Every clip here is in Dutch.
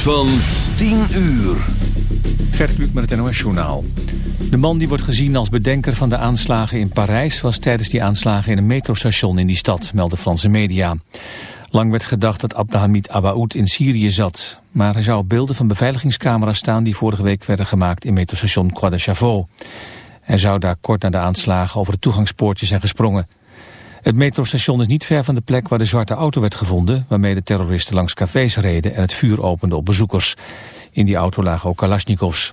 van 10 uur. Gert Kluk met het NOS Journaal. De man die wordt gezien als bedenker van de aanslagen in Parijs... was tijdens die aanslagen in een metrostation in die stad, melden Franse media. Lang werd gedacht dat Abdelhamid Abaoud in Syrië zat. Maar hij zou beelden van beveiligingscamera's staan... die vorige week werden gemaakt in metrostation Croix de Chavaux. Hij zou daar kort na de aanslagen over het toegangspoortje zijn gesprongen. Het metrostation is niet ver van de plek waar de zwarte auto werd gevonden... waarmee de terroristen langs cafés reden en het vuur openden op bezoekers. In die auto lagen ook Kalashnikovs.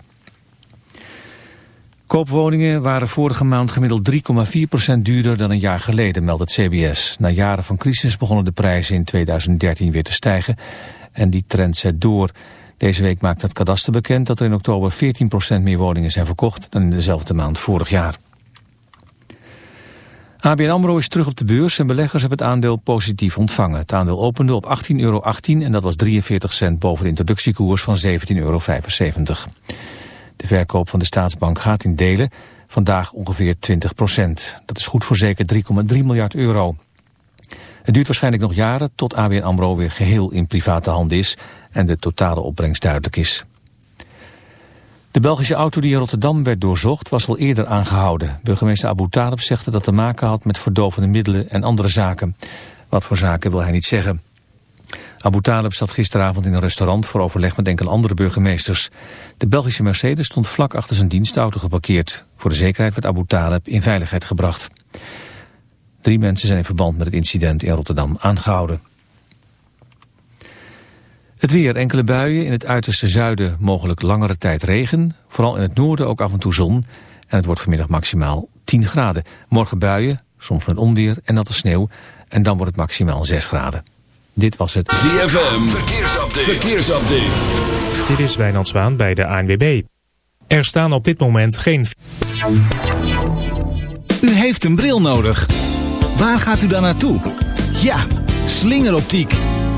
Koopwoningen waren vorige maand gemiddeld 3,4% duurder dan een jaar geleden, meldt het CBS. Na jaren van crisis begonnen de prijzen in 2013 weer te stijgen en die trend zet door. Deze week maakt het kadaster bekend dat er in oktober 14% meer woningen zijn verkocht dan in dezelfde maand vorig jaar. ABN AMRO is terug op de beurs en beleggers hebben het aandeel positief ontvangen. Het aandeel opende op 18,18 euro en dat was 43 cent boven de introductiekoers van 17,75 euro. De verkoop van de staatsbank gaat in delen, vandaag ongeveer 20 procent. Dat is goed voor zeker 3,3 miljard euro. Het duurt waarschijnlijk nog jaren tot ABN AMRO weer geheel in private handen is en de totale opbrengst duidelijk is. De Belgische auto die in Rotterdam werd doorzocht was al eerder aangehouden. Burgemeester Abu Talib zegt dat het te maken had met verdovende middelen en andere zaken. Wat voor zaken wil hij niet zeggen. Abu Talib zat gisteravond in een restaurant voor overleg met enkele andere burgemeesters. De Belgische Mercedes stond vlak achter zijn dienstauto geparkeerd. Voor de zekerheid werd Abu Talib in veiligheid gebracht. Drie mensen zijn in verband met het incident in Rotterdam aangehouden. Het weer, enkele buien, in het uiterste zuiden mogelijk langere tijd regen. Vooral in het noorden ook af en toe zon. En het wordt vanmiddag maximaal 10 graden. Morgen buien, soms met onweer en natte sneeuw. En dan wordt het maximaal 6 graden. Dit was het ZFM Verkeersupdate. Verkeersupdate. Dit is Wijnand Zwaan bij de ANWB. Er staan op dit moment geen... U heeft een bril nodig. Waar gaat u dan naartoe? Ja, slingeroptiek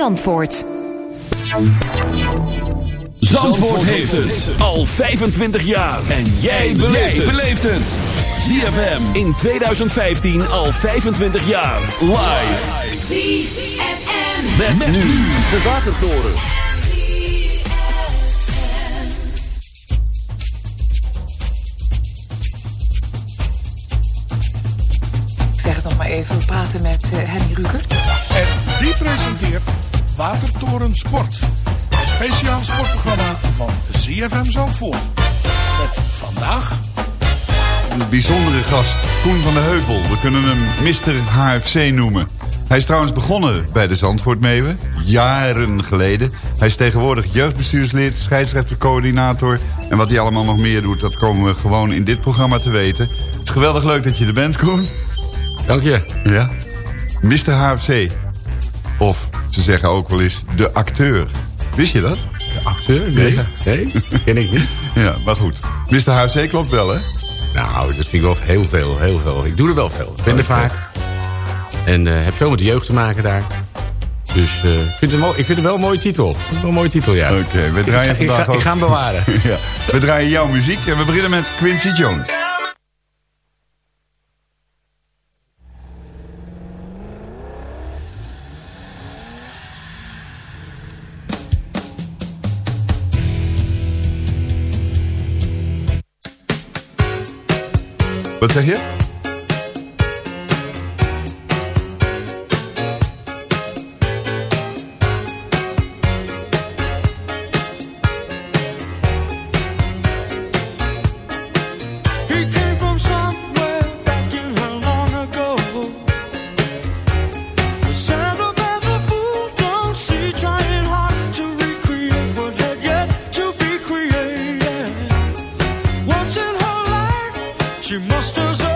Zandvoort. Zandvoort heeft het al 25 jaar. En jij beleeft het. ZFM in 2015 al 25 jaar. Live. ZFM. Met, met nu de Watertoren. Ik zeg het nog maar even, we praten met uh, Henny Rugert. Die presenteert Watertoren Sport. Het speciaal sportprogramma van ZFM Zandvoort. Met vandaag... Een bijzondere gast, Koen van de Heuvel. We kunnen hem Mr. HFC noemen. Hij is trouwens begonnen bij de Zandvoortmeeuwen, jaren geleden. Hij is tegenwoordig jeugdbestuurslid, scheidsrechtercoördinator... en wat hij allemaal nog meer doet, dat komen we gewoon in dit programma te weten. Het is geweldig leuk dat je er bent, Koen. Dank je. Ja. Mr. HFC. Of ze zeggen ook wel eens de acteur. Wist je dat? De acteur? Nee. Nee, ken ik niet. ja, maar goed. Mr. HFC klopt wel, hè? Nou, dat vind ik wel heel veel, heel veel. Ik doe er wel veel. Ik ben er vaak. En uh, heb veel met de jeugd te maken daar. Dus uh, ik, vind het ik vind het wel een mooie titel. Wel een mooie titel, ja. Oké, okay, we draaien ik, vandaag ik ga, ook... Ik ga hem bewaren. ja. We draaien jouw muziek en we beginnen met Quincy Jones. Wat zeg je? She musters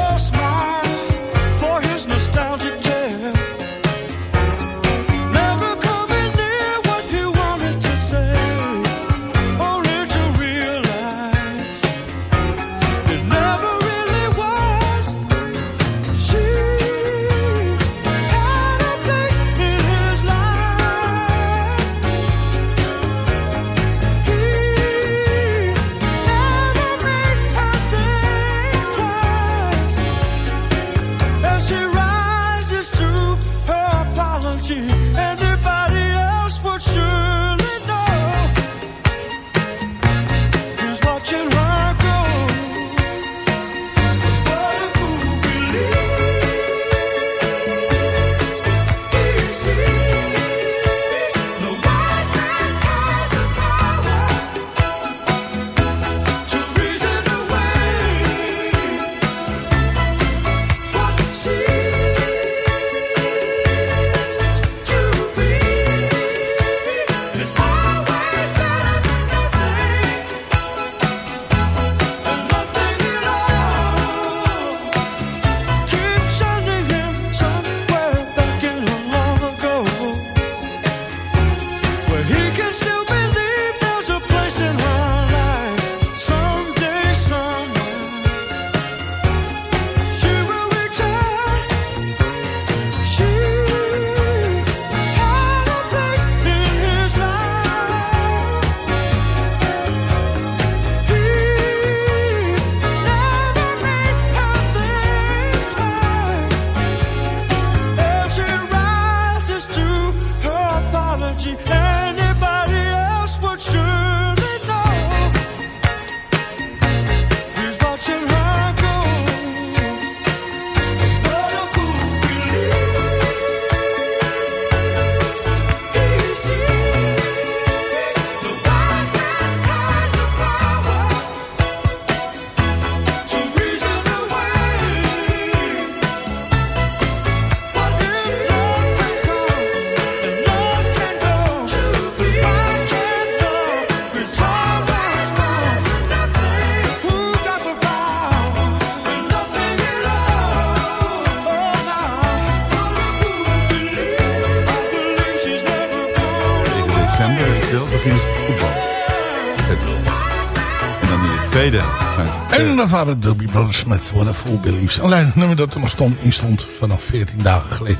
waren de Doobie Brothers met What a Fool Believes. Alleen het nummer dat er nog stond, in stond vanaf 14 dagen geleden.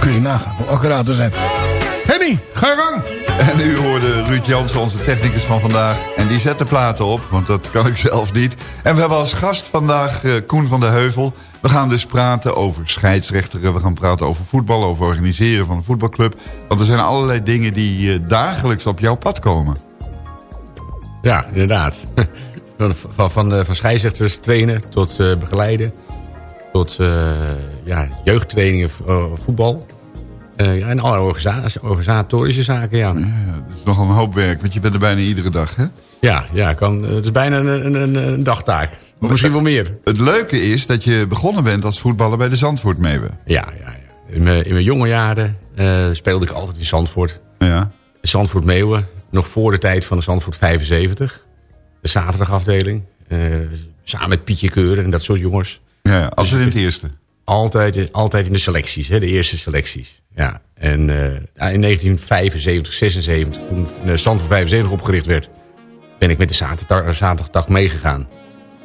Kun je nagaan hoe accuraat we zijn. Henny, ga je gang. En u hoorde Ruud Jansen, onze technicus van vandaag. En die zet de platen op, want dat kan ik zelf niet. En we hebben als gast vandaag eh, Koen van de Heuvel. We gaan dus praten over scheidsrechteren. We gaan praten over voetbal, over organiseren van een voetbalclub. Want er zijn allerlei dingen die eh, dagelijks op jouw pad komen. Ja, inderdaad. Van, van, van, eh, scheidsrechters trainen tot eh, begeleiden. Tot eh, ja, jeugdtrainingen, voetbal. Ja, en alle organisa organisatorische zaken, ja. Ja, dat is nogal een hoop werk, want je bent er bijna iedere dag, hè? Ja, ja kan, het is bijna een, een, een, dagtaak. Of misschien wel meer. Het leuke is dat je begonnen bent als voetballer bij de Zandvoort Meeuwen. Ja, ja, ja. In mijn, in mijn jonge jaren speelde ik altijd in Zandvoort. Ja. Zandvoort Meeuwen. Nog voor de tijd van de Zandvoort 75. De zaterdagafdeling. eh, samen met Pietje Keuren en dat soort jongens. Ja, ja, altijd in het eerste. Altijd, altijd in de selecties, hè, de eerste selecties. Ja. En eh, in 1975, 76, toen de Zandvoort 75 opgericht werd... ben ik met de zaterdag, zaterdagdag meegegaan.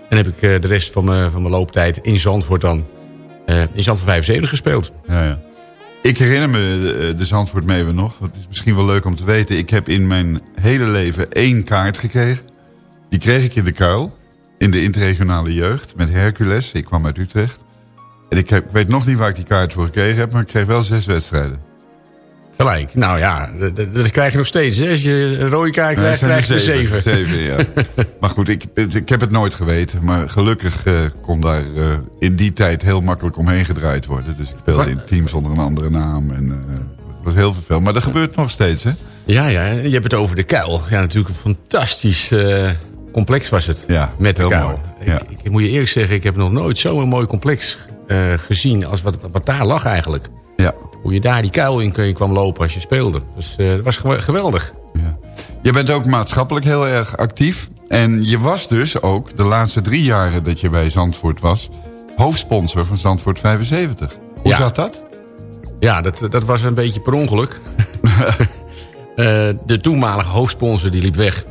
En heb ik eh, de rest van mijn, van mijn looptijd in Zandvoort dan... eh, in Zandvoort 75 gespeeld. Ja, ja. Ik herinner me de, Zandvoort Meeuwen nog. Dat is misschien wel leuk om te weten. Ik heb in mijn hele leven één kaart gekregen. Die kreeg ik in de kuil. In de interregionale jeugd. Met Hercules. Ik kwam uit Utrecht. En ik, heb, ik weet nog niet waar ik die kaart voor gekregen heb. Maar ik kreeg wel zes wedstrijden. Gelijk. Nou ja, dat, dat- krijg je nog steeds. Hè? Als je een rode kaart krijgt, er krijg je een zeven. 7. Zeven, ja. maar goed, ik, ik heb het nooit geweten. Maar gelukkig eh, kon daar eh, in die tijd heel makkelijk omheen gedraaid worden. Dus ik speelde in teams onder een andere naam. En eh, het was heel vervelend. Maar dat gebeurt nog steeds, hè? Ja, ja, je hebt het over de kuil. Ja, natuurlijk een fantastisch complex was het. Ja, met de kuil. Ja. Ik, ik moet je eerlijk zeggen, ik heb nog nooit zo'n mooi complex eh, gezien als wat, wat daar lag eigenlijk. Ja. Hoe je daar die kuil in kwam lopen als je speelde. Dus eh, dat was gew- geweldig. Je bent ook maatschappelijk heel erg actief. En je was dus ook de laatste drie jaren dat je bij Zandvoort was... hoofdsponsor van Zandvoort 75. Hoe Ja. zat dat? Ja, dat, dat was een beetje per ongeluk. Eh, de toenmalige hoofdsponsor die liep weg.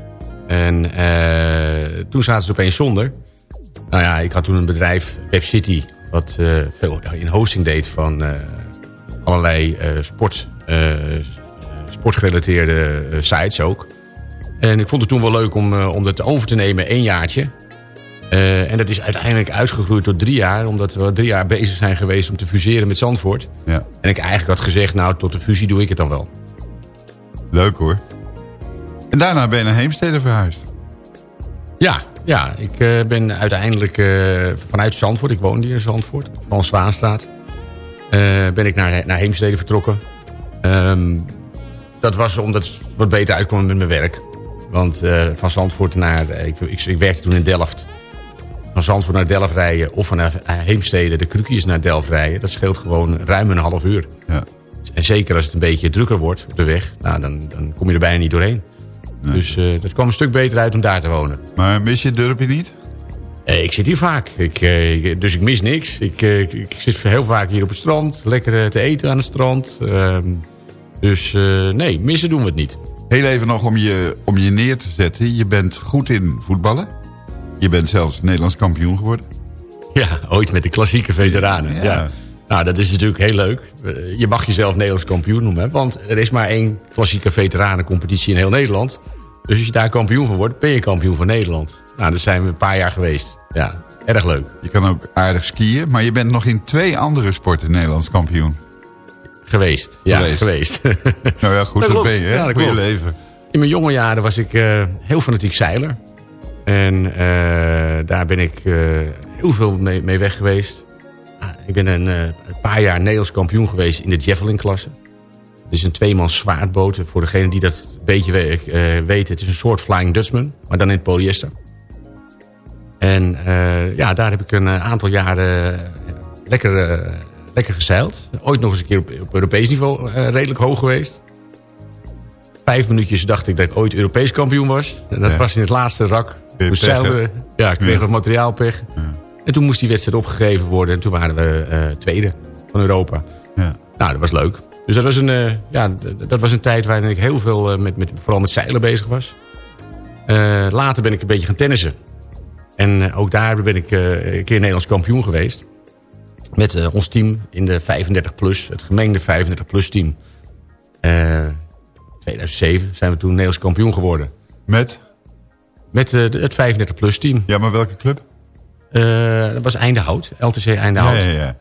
En eh, toen zaten ze opeens zonder. Nou ja, ik had toen een bedrijf, WebCity... wat eh, veel in hosting deed van eh, allerlei sport, sportgerelateerde sites ook. En ik vond het toen wel leuk om, om dat over te nemen, één jaartje. En dat is uiteindelijk uitgegroeid tot drie jaar... omdat we drie jaar bezig zijn geweest om te fuseren met Zandvoort. Ja. En ik eigenlijk had gezegd, nou, tot de fusie doe ik het dan wel. Leuk hoor. En daarna ben je naar Heemstede verhuisd. Ja, ja ik eh, ben uiteindelijk eh, vanuit Zandvoort, ik woonde hier in Zandvoort, van Zwaanstraat, eh, ben ik naar, naar Heemstede vertrokken. Ehm, dat was omdat het wat beter uitkwam met mijn werk. Want van Zandvoort naar, ik, ik, ik werkte toen in Delft. Van Zandvoort naar Delft rijden of van Heemstede de Krukjes naar Delft rijden, dat scheelt gewoon ruim een half uur. Ja. En zeker als het een beetje drukker wordt op de weg, nou, dan, dan kom je er bijna niet doorheen. Dus eh dat kwam een stuk beter uit om daar te wonen. Maar mis je het dorpje niet? Eh, ik zit hier vaak, ik, eh, dus ik mis niks. Ik, eh, ik, zit heel vaak hier op het strand, lekker eh, te eten aan het strand. Ehm, dus eh, nee, missen doen we het niet. Heel even nog om je, om je neer te zetten. Je bent goed in voetballen. Je bent zelfs Nederlands kampioen geworden. Ja, ooit met de klassieke veteranen. Ja. Ja. Nou, dat is natuurlijk heel leuk. Je mag jezelf Nederlands kampioen noemen. Want er is maar één klassieke veteranencompetitie in heel Nederland. Dus als je daar kampioen van wordt, ben je kampioen van Nederland. Nou, daar zijn we een paar jaar geweest. Ja, erg leuk. Je kan ook aardig skiën. Maar je bent nog in twee andere sporten Nederlands kampioen. Geweest. Ja, Geweest. geweest. Nou ja, goed, Dat ben je, hè? Ja, dat Voor je klopt. leven. In mijn jonge jaren was ik eh, heel fanatiek zeiler. En eh, daar ben ik eh, heel veel mee, mee weg geweest. Ah, ik ben een, een paar jaar Nederlands kampioen geweest in de Javelin-klasse. Het is een tweemans zwaardboot. Voor degene die dat een beetje we- eh, weten, het is een soort Flying Dutchman, maar dan in het polyester. En eh, ja, daar heb ik een eh, aantal jaren lekker, lekker gezeild. Ooit nog eens een keer op, op Europees niveau redelijk hoog geweest. Vijf minuutjes dacht ik dat ik ooit Europees kampioen was. En dat Ja. was in het laatste rak. We hè? zeilden, ja, ik kreeg Ja. wat materiaalpech. En toen moest die wedstrijd opgegeven worden. En toen waren we tweede van Europa. Ja. Nou, dat was leuk. Dus dat was een, eh, ja, dat was een tijd waarin ik heel veel eh, met, met, vooral met zeilen bezig was. Eh, later ben ik een beetje gaan tennissen. En ook daar ben ik een keer Nederlands kampioen geweest. Met ons team in de 35 plus, het gemengde 35 plus team. Eh 2007 zijn we toen Nederlands kampioen geworden. Met? Met het 35 plus team. Ja, maar welke club? Dat was Eindehout, LTC Eindehout. Ja, ja, ja.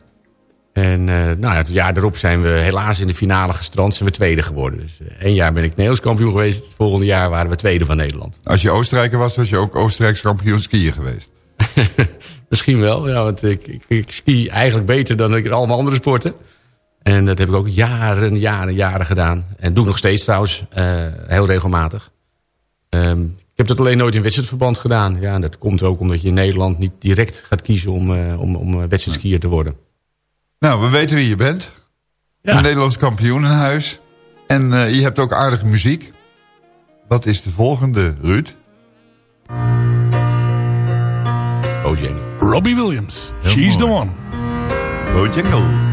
En eh, nou ja, het jaar erop zijn we helaas in de finale gestrand. Zijn we tweede geworden. Dus eh, één jaar ben ik Nederlands kampioen geweest. Het volgende jaar waren we tweede van Nederland. Als je Oostenrijker was, was je ook Oostenrijks kampioen skiën geweest. Misschien wel, ja, want ik, ik, ik ski eigenlijk beter dan ik in allemaal andere sporten. En dat heb ik ook jaren, jaren, jaren gedaan. En doe ik nog steeds trouwens, eh, heel regelmatig. Ehm, ik heb dat alleen nooit in wedstrijdverband gedaan. Ja, en dat komt ook omdat je in Nederland niet direct gaat kiezen om, eh, om, om wedstrijdskier te worden. Nou, we weten wie je bent. Ja. Een Nederlands kampioen in huis. En eh, je hebt ook aardige muziek. Wat is de volgende, Ruud? Bojangles. Robbie Williams. She's the one. Bojangle.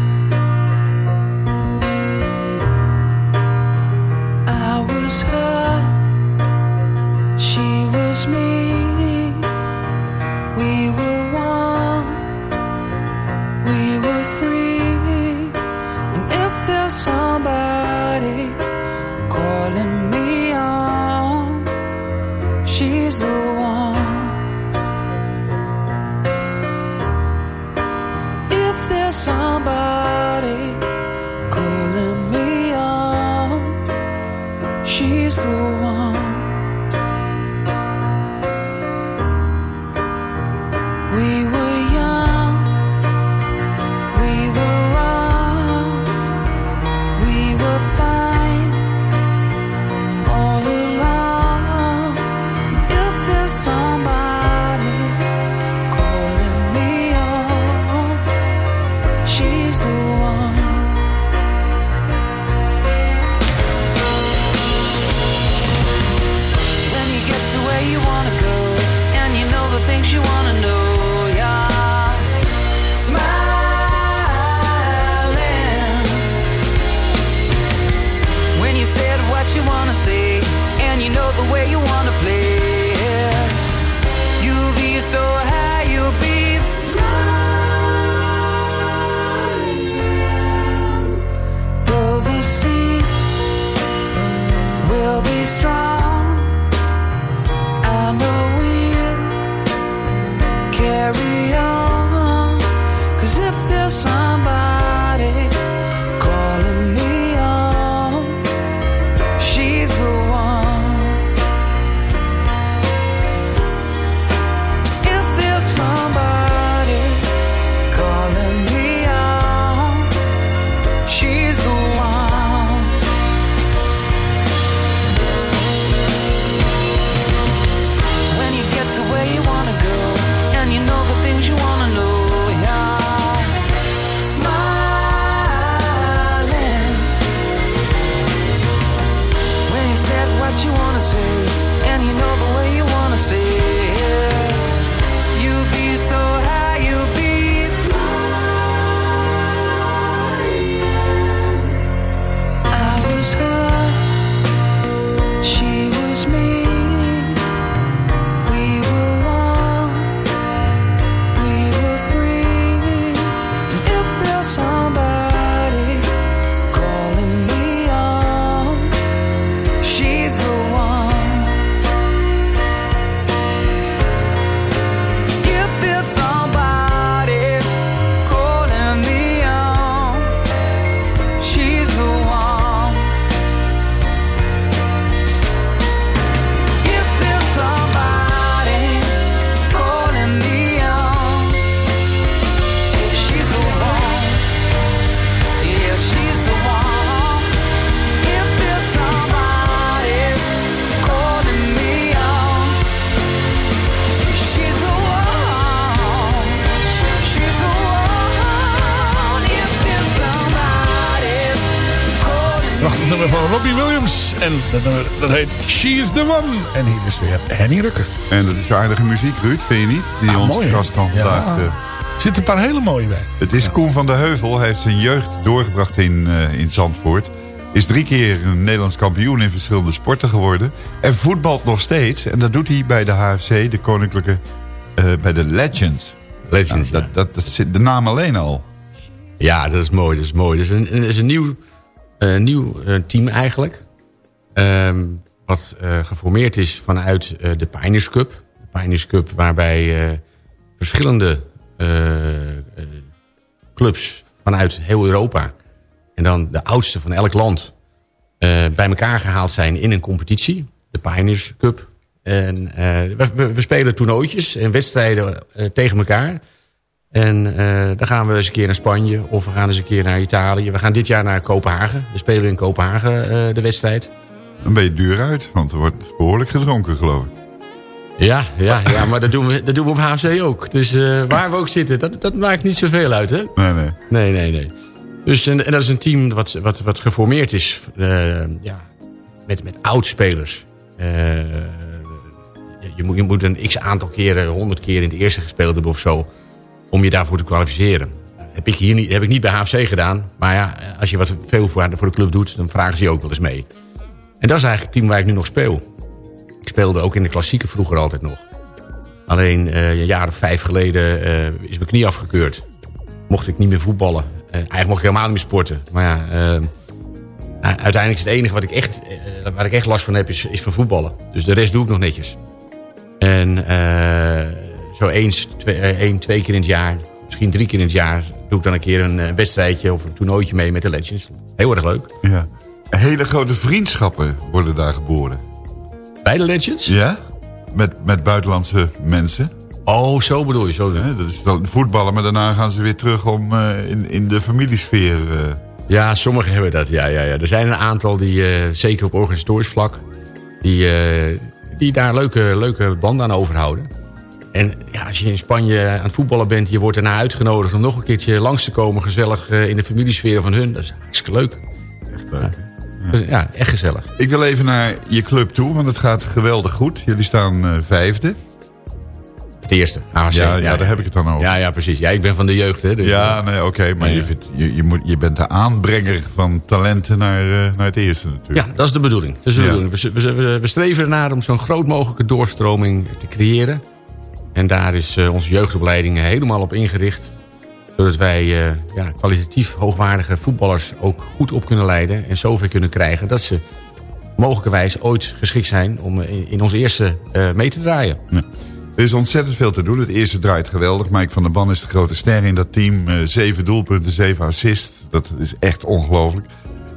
En dat nummer dat heet She's the One. En hier is weer Henny Rukker. En dat is aardige muziek, Ruud, vind je niet? Die Ah, onze gast van vandaag... Ja. eh, Er zitten een paar hele mooie bij. Het is Koen van der Heuvel. Hij heeft zijn jeugd doorgebracht in, eh, in Zandvoort. Is drie keer een Nederlands kampioen in verschillende sporten geworden. En voetbalt nog steeds. En dat doet hij bij de HFC, de koninklijke... eh, bij de Legends. Legends, Nou, dat, dat, dat zit de naam alleen al. Ja, dat is mooi. Dat is mooi. Dat is een, dat is een nieuw, eh, nieuw eh, team eigenlijk. Ehm, wat eh, geformeerd is vanuit eh, de Pioneers Cup. De Pioneers Cup waarbij eh, verschillende clubs vanuit heel Europa... en dan de oudste van elk land... bij elkaar gehaald zijn in een competitie. De Pioneers Cup. En we, we- spelen toernooitjes en wedstrijden tegen elkaar... En dan gaan we eens een keer naar Spanje of we gaan eens een keer naar Italië. We gaan dit jaar naar Kopenhagen. We spelen in Kopenhagen de wedstrijd. Dan ben je duur uit, want er wordt behoorlijk gedronken, geloof ik. Ja, ja, ja maar dat doen, we, dat doen we op HFC ook. Dus eh, waar we ook zitten, dat, dat maakt niet zoveel uit, hè? Nee, nee. Nee, nee, nee. Dus en, en dat is een team wat, wat, wat geformeerd is eh, ja, met, met oud-spelers. Eh, je, moet, je moet een x aantal keren, honderd keer in het eerste gespeeld hebben of zo... om je daarvoor te kwalificeren. Heb ik, hier niet, heb ik niet bij HFC gedaan. Maar ja, als je wat veel voor, voor de club doet, dan vragen ze je ook wel eens mee. En dat is eigenlijk het team waar ik nu nog speel. Ik speelde ook in de klassieke vroeger altijd nog. Alleen eh, een jaar of vijf geleden eh, is mijn knie afgekeurd. Mocht ik niet meer voetballen. Eh, eigenlijk mocht ik helemaal niet meer sporten. Maar ja, uiteindelijk is het enige wat ik echt, waar ik echt last van heb, is, is van voetballen. Dus de rest doe ik nog netjes. En zo eens, twee, één, twee keer in het jaar, misschien drie keer in het jaar... doe ik dan een keer een wedstrijdje of een toernooitje mee met de Legends. Heel erg leuk. Ja. Hele grote vriendschappen worden daar geboren. Bij de Legends? Ja? Met, met buitenlandse mensen. Oh, zo bedoel je. Zo bedoel je. Hè, dat is dan voetballen, maar daarna gaan ze weer terug om eh, in, in de familiesfeer... eh, Ja, sommigen hebben dat. Ja, ja, ja. Er zijn een aantal die, eh, zeker op organisatorisch vlak... die, die daar leuke, leuke banden aan overhouden. En ja, als je in Spanje aan het voetballen bent... je wordt daarna uitgenodigd om nog een keertje langs te komen... gezellig in de familiesfeer van hun. Dat is hartstikke leuk. Echt leuk. Dus, ja, echt gezellig. Ik wil even naar je club toe, want het gaat geweldig goed. Jullie staan eh, vijfde. Het eerste, HC. Ja, ja, daar heb ik het dan over. Ja, ja, precies. Ja, ik ben van de jeugd, hè. Dus ja, nee, oké, maar Ja, ja. Je, vindt- je, je, moet, je bent de aanbrenger van talenten naar, eh, naar het eerste natuurlijk. Ja, dat is de bedoeling. Dat is de bedoeling. We, we, streven ernaar om zo'n groot mogelijke doorstroming te creëren. En daar is eh, onze jeugdopleiding helemaal op ingericht. Zodat wij eh, ja, kwalitatief hoogwaardige voetballers ook goed op kunnen leiden. En zover kunnen krijgen dat ze mogelijkerwijs ooit geschikt zijn om eh, in, ons eerste eh, mee te draaien. Er is ontzettend veel te doen. Het eerste draait geweldig. Mike van der Ban is de grote ster in dat team. Zeven doelpunten, zeven assists. Dat is echt ongelooflijk.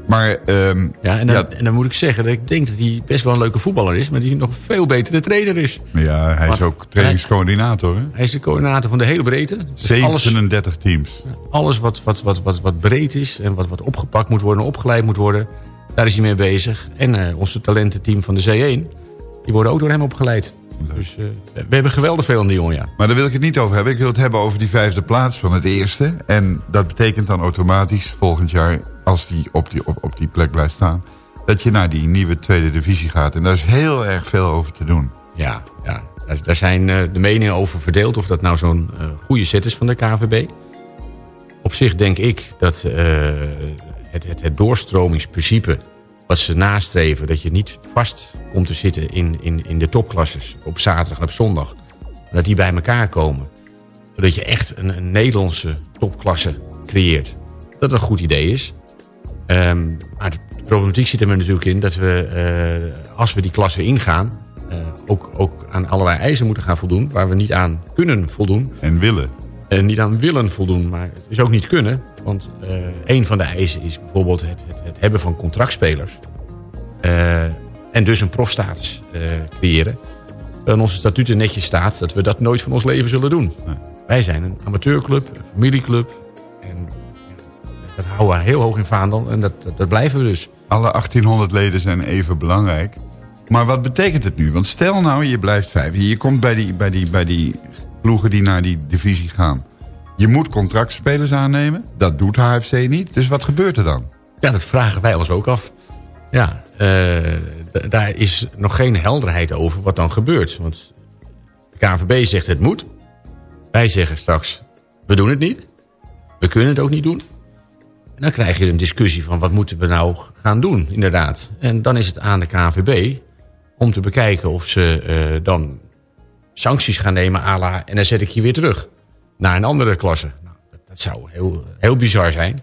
Maar ehm, Ja, en, dan, en dan moet ik zeggen dat ik denk dat hij best wel een leuke voetballer is. Maar die nog veel beter de trainer is. ja, hij is ook trainingscoördinator. Hè? Hij is de coördinator van de hele breedte. Dus alles, 37 teams. alles wat, wat, wat, wat, wat breed is en wat, wat opgepakt moet worden, opgeleid moet worden, daar is hij mee bezig. En eh, onze talententeam van de C1, die worden ook door hem opgeleid. Dus eh, we hebben geweldig veel aan die jongen, ja. Maar daar wil ik het niet over hebben. Ik wil het hebben over die vijfde plaats van het eerste. En dat betekent dan automatisch volgend jaar, als die op die, op, op die plek blijft staan... dat je naar die nieuwe tweede divisie gaat. En daar is heel erg veel over te doen. Ja, ja. Daar, daar zijn eh, de meningen over verdeeld of dat nou zo'n eh, goede set is van de KVB. Op zich denk ik dat het, het, het doorstromingsprincipe wat ze nastreven... dat je niet vast komt te zitten in, in, in de topklasses op zaterdag en op zondag... dat die bij elkaar komen. Zodat je echt een, een Nederlandse topklasse creëert. Dat een goed idee is. Ehm, maar de problematiek zit er natuurlijk in dat we, eh, als we die klasse ingaan... eh, ook, ook aan allerlei eisen moeten gaan voldoen... waar we niet aan kunnen voldoen. En willen. En niet aan willen voldoen, maar het is ook niet kunnen. Want eh, een van de eisen is bijvoorbeeld het, het, het hebben van contractspelers. Eh, en dus een profstatus eh, creëren. In onze statuten netjes staat dat we dat nooit van ons leven zullen doen. Wij zijn een amateurclub, een familieclub. En dat houden we heel hoog in vaandel en dat, dat, dat blijven we dus. Alle 1800 leden zijn even belangrijk. Maar wat betekent het nu? Want stel nou, je blijft vijf. Je komt bij die, bij die, bij die ploegen die naar die divisie gaan. Je moet contractspelers aannemen. Dat doet HFC niet. Dus wat gebeurt er dan? Ja, dat vragen wij ons ook af. Ja, eh, daar is nog geen helderheid over wat dan gebeurt. Want de KNVB zegt het moet. Wij zeggen straks, we doen het niet. We kunnen het ook niet doen. En dan krijg je een discussie van wat moeten we nou gaan doen, inderdaad. En dan is het aan de KNVB om te bekijken of ze eh, dan sancties gaan nemen à la... en dan zet ik je weer terug naar een andere klasse. Nou, dat, dat zou heel, heel bizar zijn.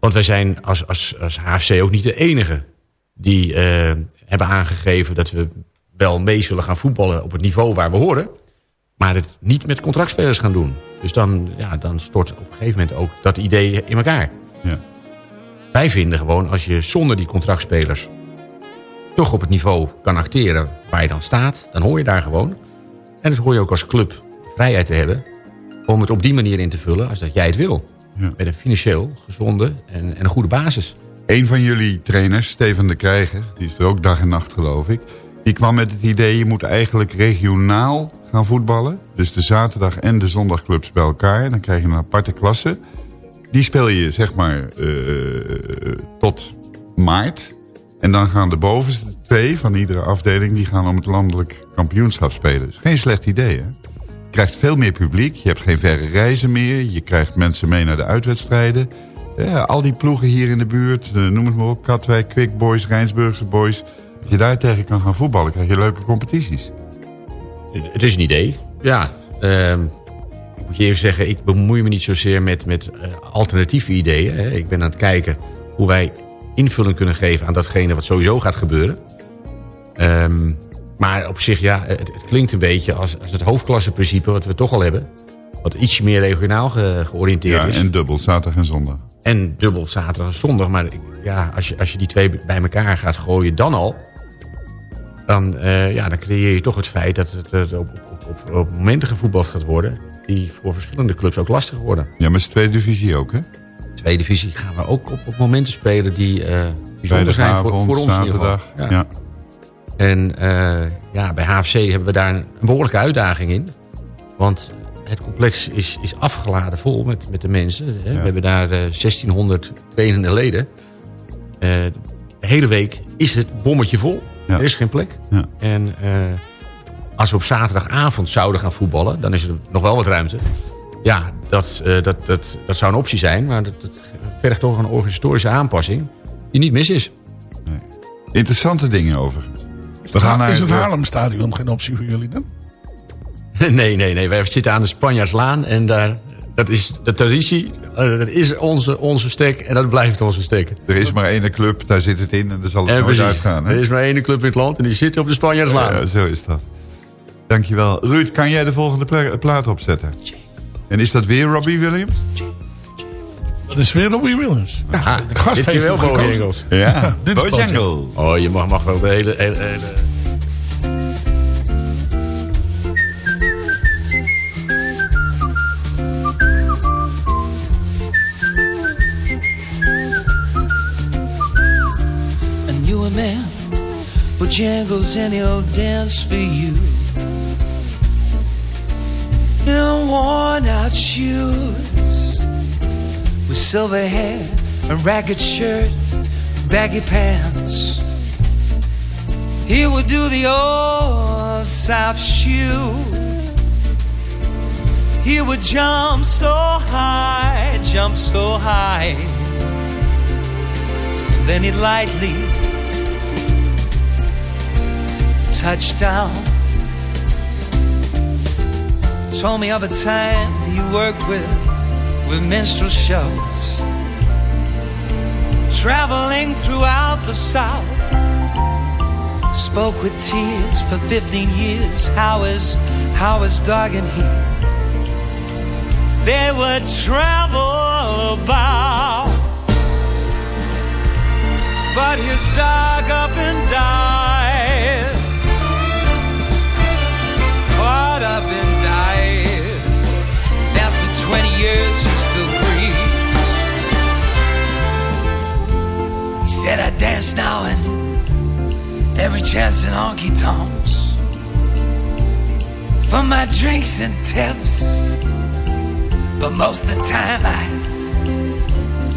Want wij zijn als, als, als HFC ook niet de enige die eh, hebben aangegeven dat we wel mee zullen gaan voetballen op het niveau waar we horen. Maar het niet met contractspelers gaan doen. Dus dan, ja, dan stort op een gegeven moment ook dat idee in elkaar. Ja. Wij vinden gewoon als je zonder die contractspelers toch op het niveau kan acteren waar je dan staat, dan hoor je daar gewoon. En dan hoor je ook als club vrijheid te hebben om het op die manier in te vullen als dat jij het wil. Ja. Met een financieel gezonde en, en een goede basis. Een van jullie trainers, Steven de Krijger, die is er ook dag en nacht geloof ik. Die kwam met het idee, je moet eigenlijk regionaal gaan voetballen. Dus de zaterdag en de zondagclubs bij elkaar. En dan krijg je een aparte klasse. Die speel je zeg maar eh, tot maart. En dan gaan de bovenste twee van iedere afdeling... die gaan om het landelijk kampioenschap spelen. Dat is geen slecht idee, hè? Je krijgt veel meer publiek. Je hebt geen verre reizen meer. Je krijgt mensen mee naar de uitwedstrijden. Ja, al die ploegen hier in de buurt, eh, noem het maar op... Katwijk, Quick Boys, Rijnsburgse Boys... als je daar tegen kan gaan voetballen, krijg je leuke competities. Het is een idee. Ja, ehm, ik moet je eerlijk zeggen, ik bemoei me niet zozeer met, met eh, alternatieve ideeën. Hè. Ik ben aan het kijken hoe wij invulling kunnen geven aan datgene wat sowieso gaat gebeuren. Ehm, maar op zich, ja, het, het klinkt een beetje als, als het hoofdklasseprincipe wat we toch al hebben. Wat ietsje meer regionaal ge- georiënteerd Ja, is. en dubbel, zaterdag en zondag. En dubbel zaterdag en zondag. Maar ja, als je, als je die twee bij elkaar gaat gooien dan al... dan, eh, ja, dan creëer je toch het feit dat het op, op, op, op momenten gevoetbald gaat worden... die voor verschillende clubs ook lastig worden. Ja, maar het is tweede divisie ook, hè? Tweede divisie gaan we ook op, op momenten spelen die eh bijzonder zijn voor, voor ons in ieder geval. zaterdag. Ja. En eh, ja, bij HFC hebben we daar een behoorlijke uitdaging in. Want het complex is, is afgeladen vol met, met de mensen. Hè. We hebben daar eh, 1600 trainende leden. Eh, de hele week is het bommetje vol. Ja. Er is geen plek. Ja. En eh, als we op zaterdagavond zouden gaan voetballen... dan is er nog wel wat ruimte. Ja, dat, eh, dat, dat, dat zou een optie zijn. Maar dat, dat vergt toch een organisatorische aanpassing... die niet mis is. Interessante dingen overigens. We Gaan gaan naar is het Haarlemstadion geen optie voor jullie dan? nee, nee, nee. Wij zitten aan de Spanjaardslaan. En daar, dat is de traditie. eh, dat is onze, onze stek. En dat blijft onze stek. Er is maar één club, daar zit het in en daar zal het En nooit precies. uitgaan. Hè? Er is maar één club in het land en die zit op de Spanjaardslaan. Ja, zo is dat. Dankjewel. Ruud, kan jij de volgende pla- plaat opzetten? En is dat weer Robbie Williams? Dat is weer Robbie Williams. Ah, de gast dit heeft wel. Bojangles. Ja, dit is Bojangle. Oh, je mag, mag wel de hele... hele, hele... I knew a man, Bojangles, and he'll dance for you. In worn out shoes, with silver hair, a ragged shirt, baggy pants. He would do the old South shoe. He would jump so high, jump so high. Then he'd lightly touch down. Told me of a time he worked with with minstrel shows, traveling throughout the South. Spoke with tears for 15 years. How is how is dog and he? They would travel about but his dog up and died. Caught up and died. After 20 years, said, I dance now and every chance in honky tonks. For my drinks and tips. But most of the time, I,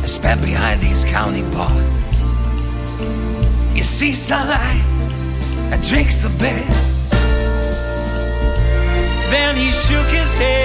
I spend behind these county bars. You see sunlight I drinks a bit. Then he shook his head.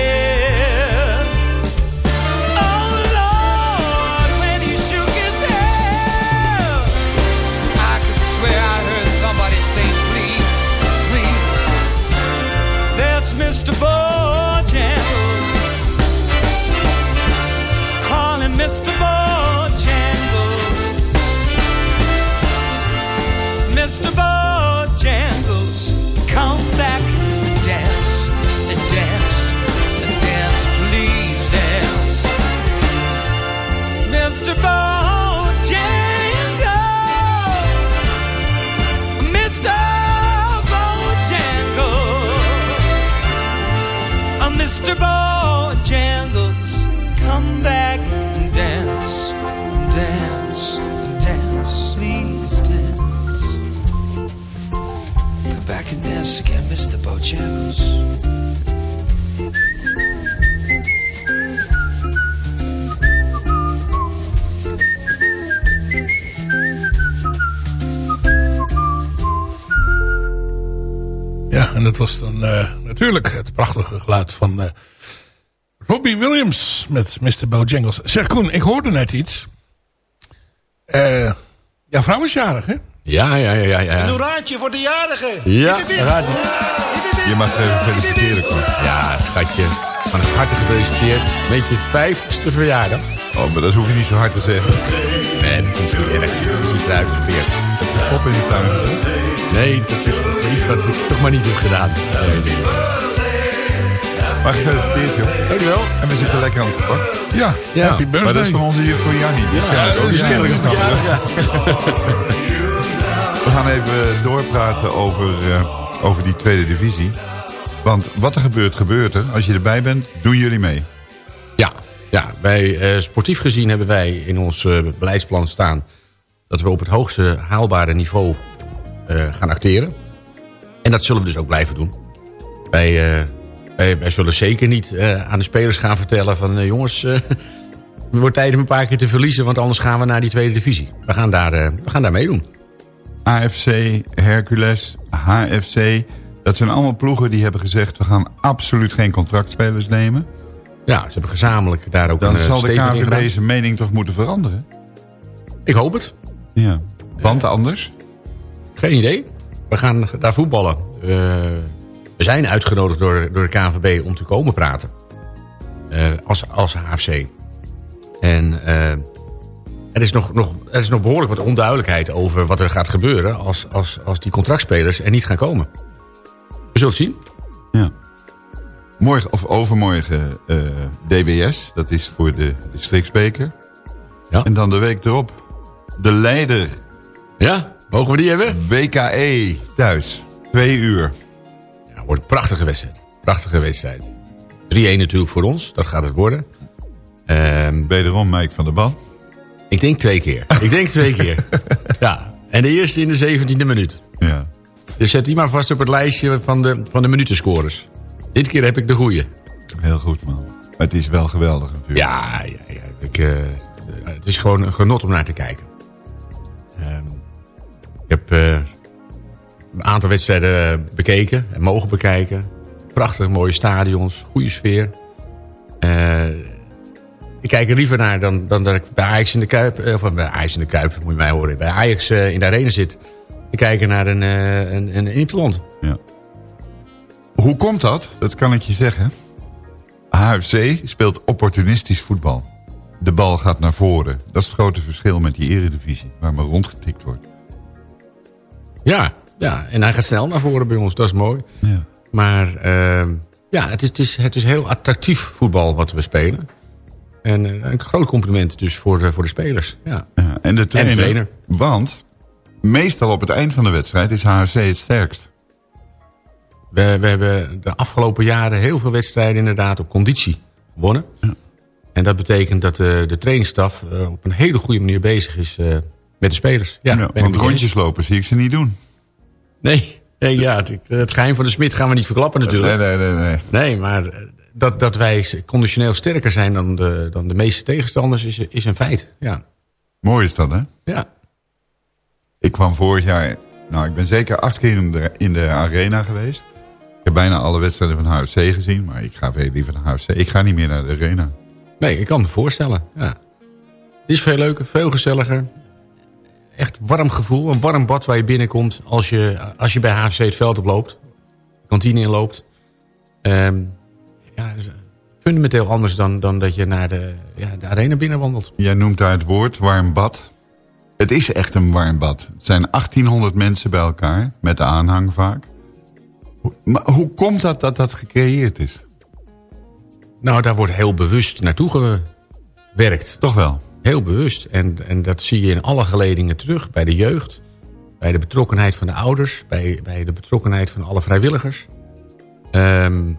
Geluid van eh, Robbie Williams met Mr. Bojangles. Zeg Koen, ik hoorde net iets. Eh ja, vrouw is jarig, hè? Ja, ja, ja, ja. ja. hoeraatje voor de jarigen. Ja, raad Je mag even feliciteren, Koen. Ja, schatje. Van harte gefeliciteerd met je vijftigste verjaardag. Oh, maar dat hoef je niet zo hard te zeggen. Nee, dat is niet erg. Dat is niet eruit geveerd. Op in de tuin. Nee, dat is iets wat ik toch maar niet heb gedaan. Nee, nee. Maar gefeliciteerd, joh. Dankjewel. En we zitten lekker aan het gepak. Ja, Ja. happy Maar dat birthday. is van onze hier voor Jannie. Dus Ja, dat is hè? We gaan even doorpraten over, eh, over die tweede divisie. Want wat er gebeurt, gebeurt er. Als je erbij bent, doen jullie mee. Ja, ja wij, eh, sportief gezien hebben wij in ons eh, beleidsplan staan... dat we op het hoogste haalbare niveau eh, gaan acteren. En dat zullen we dus ook blijven doen. Wij, eh, wij, zullen zeker niet eh, aan de spelers gaan vertellen van... eh, jongens, het wordt tijd om een paar keer te verliezen... want anders gaan we naar die tweede divisie. We gaan daar, we gaan daar meedoen. AFC, Hercules, HFC. Dat zijn allemaal ploegen die hebben gezegd... we gaan absoluut geen contractspelers nemen. Ja, ze hebben gezamenlijk daar ook Dan een eh, zal de. KVB zijn mening toch moeten veranderen? Ik hoop het. Ja. Want anders? Geen idee. We gaan daar voetballen. We zijn uitgenodigd door, door de KNVB om te komen praten. Eh, als, als HFC. En eh, er, is nog, nog, er is nog behoorlijk wat onduidelijkheid over wat er gaat gebeuren... als, als, als die contractspelers er niet gaan komen. We zullen het zien. Ja. Morgen of overmorgen eh, DWS. Dat is voor de districtsbeker. Ja. En dan de week erop. De leider Ja, mogen we die hebben? WKE thuis. Twee uur. Wordt een prachtige wedstrijd. Prachtige wedstrijd. 3-1 natuurlijk voor ons, dat gaat het worden. Ehm, Wederom Mike van der Ban. ik denk twee keer. Ik denk twee keer. Ja, en de eerste in de 17e minuut. Ja. Dus zet die maar vast op het lijstje van de, van de minutenscorers. Dit keer heb ik de goeie. Heel goed man. Het is wel geweldig natuurlijk. Ja, ja, ja. Ik, eh, het is gewoon een genot om naar te kijken. Ehm, ik heb eh, een aantal wedstrijden bekeken en mogen bekijken. Prachtig mooie stadions, goede sfeer. Eh, ik kijk er liever naar dan, dan dat ik bij Ajax in de Kuip... eh, Of bij Ajax in de Kuip, moet je mij horen. Bij Ajax eh, in de arena zit. Te kijken naar een, eh een, een Interland. Hoe komt dat? Dat kan ik je zeggen. HFC speelt opportunistisch voetbal. De bal gaat naar voren. Dat is het grote verschil met die eredivisie. Waar maar rondgetikt wordt. Ja, ja, en hij gaat snel naar voren bij ons, dat is mooi. Ja. Maar ehm, ja, het is, het, is, het is heel attractief voetbal wat we spelen. En eh, een groot compliment dus voor de, voor de spelers. Ja. Ja, en de trainer, trainer. Want meestal op het eind van de wedstrijd is HFC het sterkst. We, we hebben de afgelopen jaren heel veel wedstrijden inderdaad op conditie gewonnen. En dat betekent dat de, de trainingsstaf eh, op een hele goede manier bezig is eh, met de spelers. Ja, Ja, want rondjes lopen zie ik ze niet doen. Nee, nee ja, het, het geheim van de smid gaan we niet verklappen natuurlijk. Nee, nee, nee. nee. Nee, maar eh, dat, dat wij conditioneel sterker zijn dan de, dan de meeste tegenstanders is, is een feit. Ja. Mooi is dat, hè? Ja. Ik kwam vorig jaar... Nou, ik ben zeker acht keer in de, in de arena geweest. Ik heb bijna alle wedstrijden van HFC gezien. Maar ik ga veel liever naar HFC. Ik ga niet meer naar de arena. Nee, ik kan me voorstellen. Ja. Het is veel leuker, veel gezelliger. Echt warm gevoel, een warm bad waar je binnenkomt als je, als je bij HFC het veld oploopt. De kantine inloopt. Ehm ja, is fundamenteel anders dan, dan dat je naar de, ja, de arena binnenwandelt. Jij noemt daar het woord warm bad. Het is echt een warm bad. Het zijn 1800 mensen bij elkaar. Met de aanhang vaak. Maar hoe komt dat dat dat gecreëerd is? Nou, daar wordt heel bewust naartoe gewerkt. Toch wel? Heel bewust. En, en dat zie je in alle geledingen terug. Bij de jeugd, bij de betrokkenheid van de ouders, bij, bij de betrokkenheid van alle vrijwilligers. Ehm,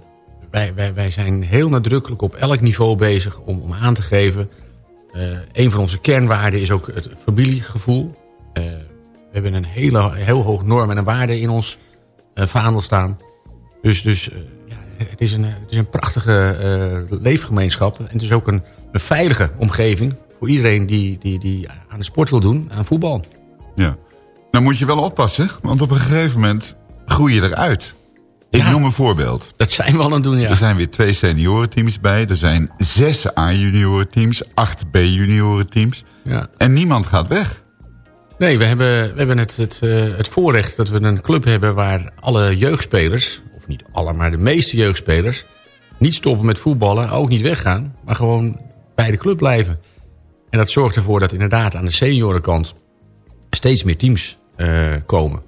wij, wij, wij zijn heel nadrukkelijk op elk niveau bezig om, om aan te geven. eh, een van onze kernwaarden is ook het familiegevoel. Eh, we hebben een hele, heel hoog norm en een waarde in ons eh, vaandel staan. Dus, dus het, is een, het is een prachtige leefgemeenschap. En het is ook een, een veilige omgeving voor iedereen die, die, die aan de sport wil doen, aan voetbal. Ja. Nou moet je wel oppassen. Want op een gegeven moment groei je eruit. Ik Ja. noem een voorbeeld. Dat zijn we aan het doen, ja. Er zijn weer twee seniorenteams bij. Er zijn zes A-juniorenteams. Acht B-juniorenteams. ja. En niemand gaat weg. Nee, we hebben, we hebben het, het, eh, het voorrecht dat we een club hebben waar alle jeugdspelers, of niet alle, maar de meeste jeugdspelers, niet stoppen met voetballen, ook niet weggaan, maar gewoon bij de club blijven. En dat zorgt ervoor dat inderdaad aan de seniorenkant steeds meer teams eh, komen.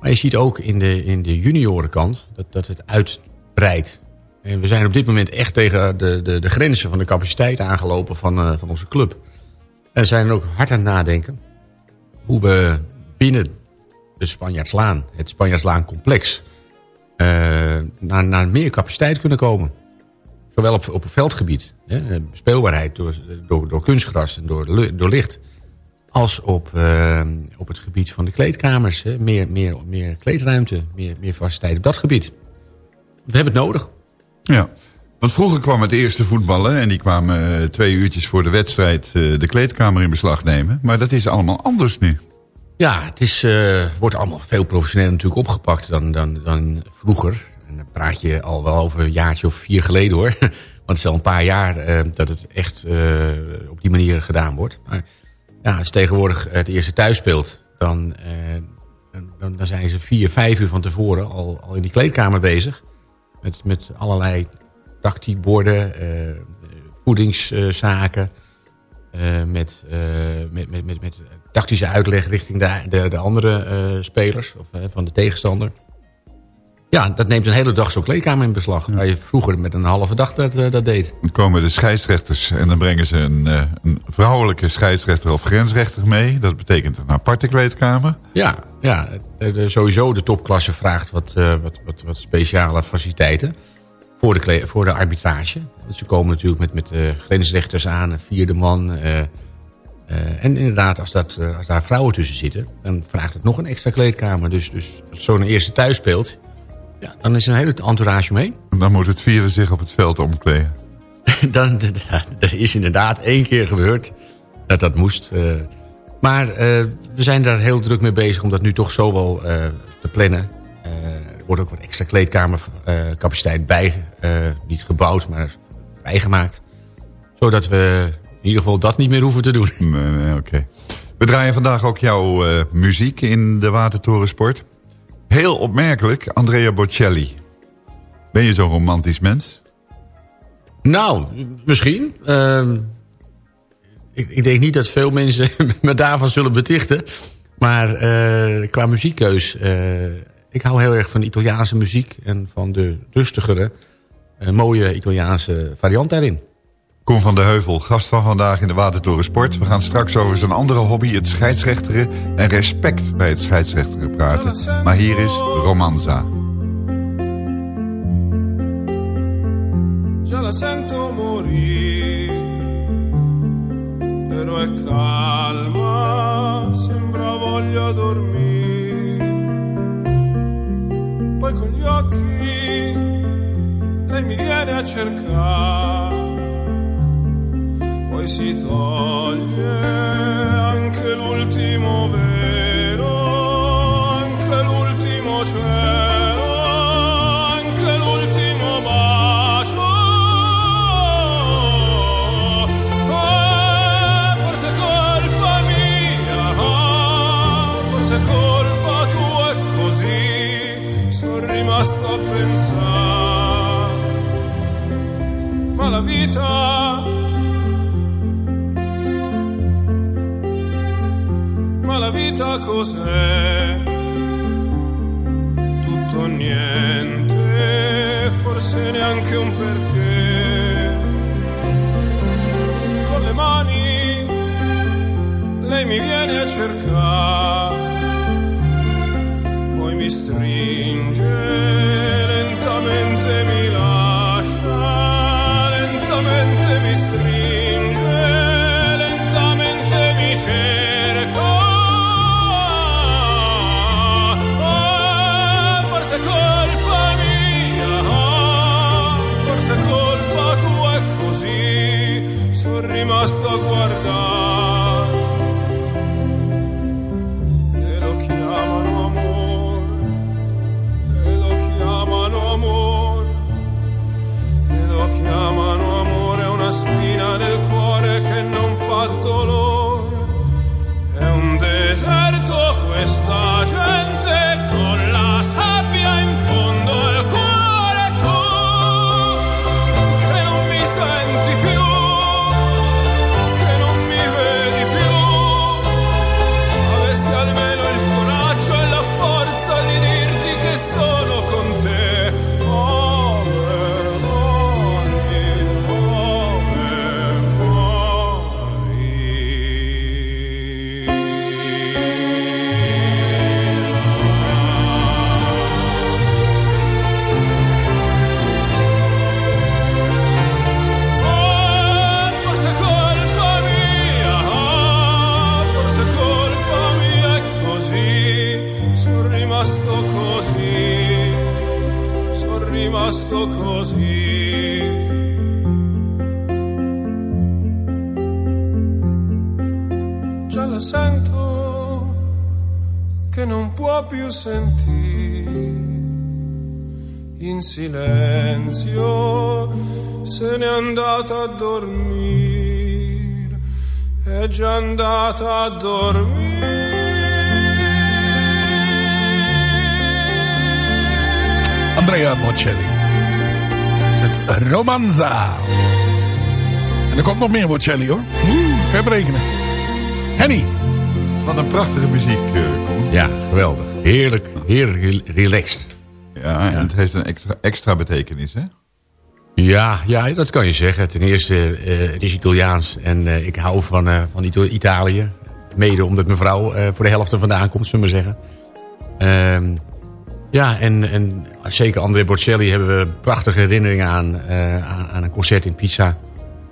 Maar je ziet ook in de, in de juniorenkant dat, dat het uitbreidt. En we zijn op dit moment echt tegen de, de, de grenzen van de capaciteit aangelopen van, eh, van onze club. En zijn ook hard aan het nadenken hoe we binnen de Spanjaardslaan, het Spanjaardslaan complex, eh, naar, naar meer capaciteit kunnen komen. Zowel op, op het veldgebied, hè, eh, speelbaarheid door, door, door kunstgras en door, door licht, als op, eh, op het gebied van de kleedkamers. Hè, meer, meer, meer kleedruimte, meer, meer faciliteit op dat gebied. We hebben het nodig. Ja. Want vroeger kwam het eerste voetballen. En die kwamen eh, twee uurtjes voor de wedstrijd de kleedkamer in beslag nemen. Maar dat is allemaal anders nu. Ja, het is, wordt allemaal veel professioneler natuurlijk opgepakt dan, dan, dan vroeger. En dan praat je al wel over een jaartje of vier geleden hoor. Want het is al een paar jaar eh, dat het echt eh, op die manier gedaan wordt. Maar ja, als tegenwoordig het eerste thuis speelt... dan, eh, dan, dan zijn ze vier, vijf uur van tevoren al, al in die kleedkamer bezig. Met, met allerlei tactiekborden, eh, voedingszaken... met, met, met, met, tactische uitleg richting de, de, de andere spelers of, van de tegenstander. Ja, dat neemt een hele dag zo'n kleedkamer in beslag. Waar je vroeger met een halve dag dat, eh, dat deed. Dan komen de scheidsrechters en dan brengen ze een, eh, een vrouwelijke scheidsrechter of grensrechter mee. Dat betekent een aparte kleedkamer. Ja, ja sowieso de topklasse vraagt wat, eh, wat, wat, wat speciale faciliteiten voor de, voor de arbitrage. Want ze komen natuurlijk met, met grensrechters aan, een vierde man. en inderdaad, als, dat, als daar vrouwen tussen zitten, dan vraagt het nog een extra kleedkamer. Dus, dus als zo'n eerste thuis speelt, ja, dan is een hele entourage mee. En dan moet het vierde zich op het veld omkleden. dan, er is inderdaad één keer gebeurd dat dat moest. eh. maar eh, we zijn daar heel druk mee bezig om dat nu toch zo wel eh, te plannen. Er wordt ook wat extra kleedkamercapaciteit bij, niet gebouwd, maar bijgemaakt. Zodat we in ieder geval dat niet meer hoeven te doen. Nee, nee, oké. We draaien vandaag ook jouw muziek in de Watertorensport. Heel opmerkelijk, Andrea Bocelli. Ben je zo'n romantisch mens? Nou, misschien. Ehm, ik, ik denk niet dat veel mensen me daarvan zullen betichten. Maar eh, qua muziekkeus... eh, ik hou heel erg van Italiaanse muziek... en van de rustigere, eh, mooie Italiaanse variant daarin. Koen van de Heuvel, gast van vandaag in de Watertorensport. We gaan straks over zijn andere hobby, het scheidsrechteren... en respect bij het scheidsrechteren praten. Maar hier is Romanza. già la sento morire, però è calma, sembra voglia dormire. Poi con gli occhi lei mi viene a cercare, poi si toglie anche l'ultimo vero, anche l'ultimo cielo, anche l'ultimo bacio. Ah, forse è colpa mia, forse è colpa tua, così, sono rimasto a pensare. Ma la vita vita cos'è? Tutto niente, forse neanche un perché. Con le mani lei mi viene a cercare, poi mi stringe, così, sono rimasto a guardare. E lo chiamano amore, e lo chiamano amore, e lo chiamano amore, una spina nel cuore che non fa dolore. È un deserto questa gente più sentire. In silenzio se n'è andata a dormire, è già andata a dormire. Andrea Bocelli. Met Romanza. En er komt nog meer Bocelli hoor. Oeh, kan je berekenen. Henny. Wat een prachtige muziek, Koen. Ja, geweldig. Heerlijk, heerlijk re- relaxed. Ja, en het heeft een extra, extra betekenis, hè? Ja, ja, dat kan je zeggen. Ten eerste, eh, het is Italiaans en eh, ik hou van, eh, van Ita- Italië. Mede omdat mijn vrouw voor de helft er vandaan komt, zullen we maar zeggen. Ehm, ja, en, en zeker André Bocelli hebben we prachtige herinneringen aan, aan, aan een concert in Pisa.